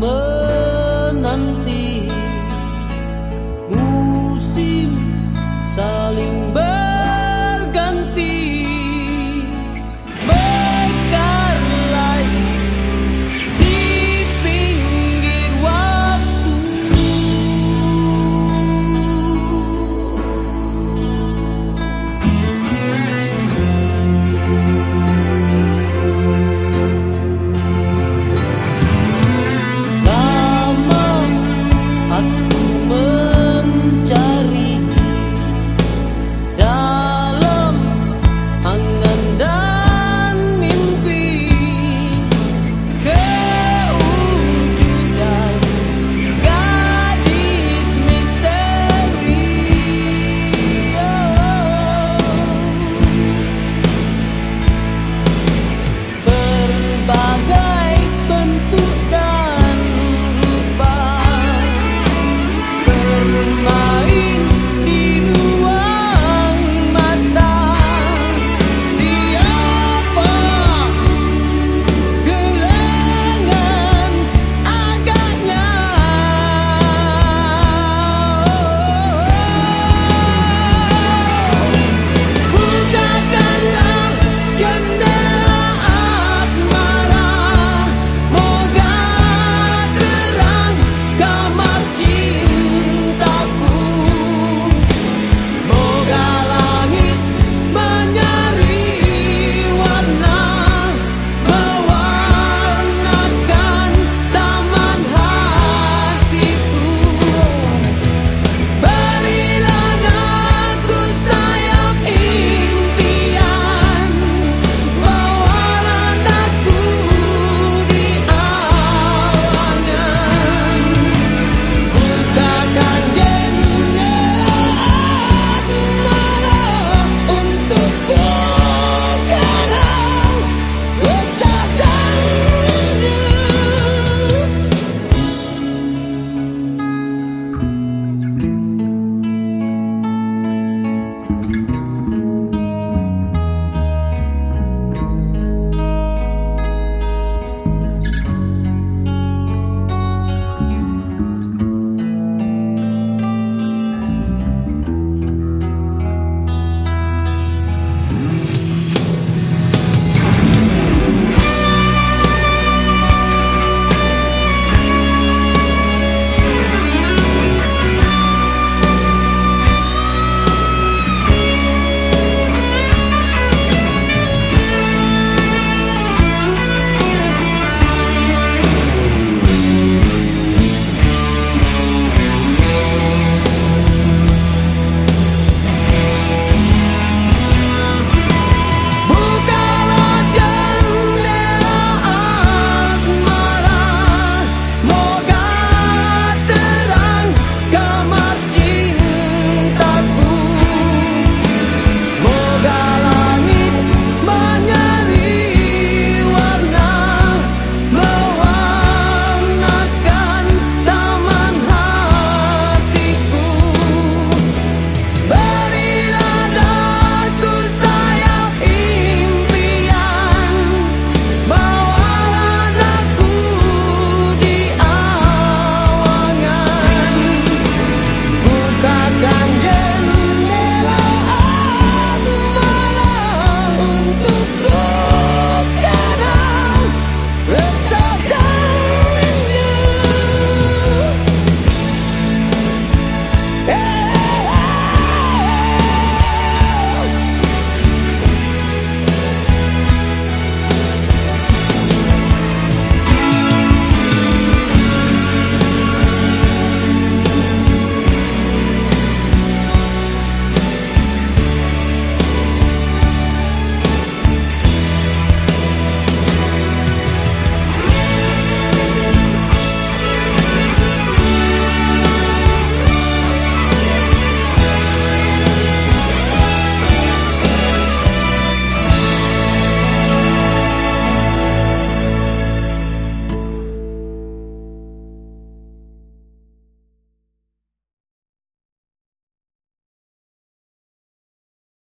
mơ